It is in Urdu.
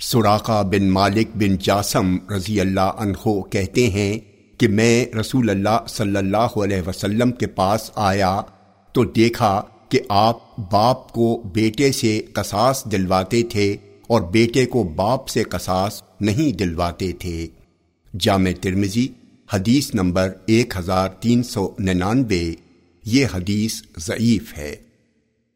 سراقہ بن مالک بن جاسم رضی اللہ عنہ کہتے ہیں کہ میں رسول اللہ صلی اللہ علیہ وسلم کے پاس آیا تو دیکھا کہ آپ باپ کو بیٹے سے قصاص دلواتے تھے اور بیٹے کو باپ سے قصاص نہیں دلواتے تھے۔ جامع ترمزی حدیث نمبر ایک ہزار تین سو ننانوے۔ یہ حدیث ضعیف ہے۔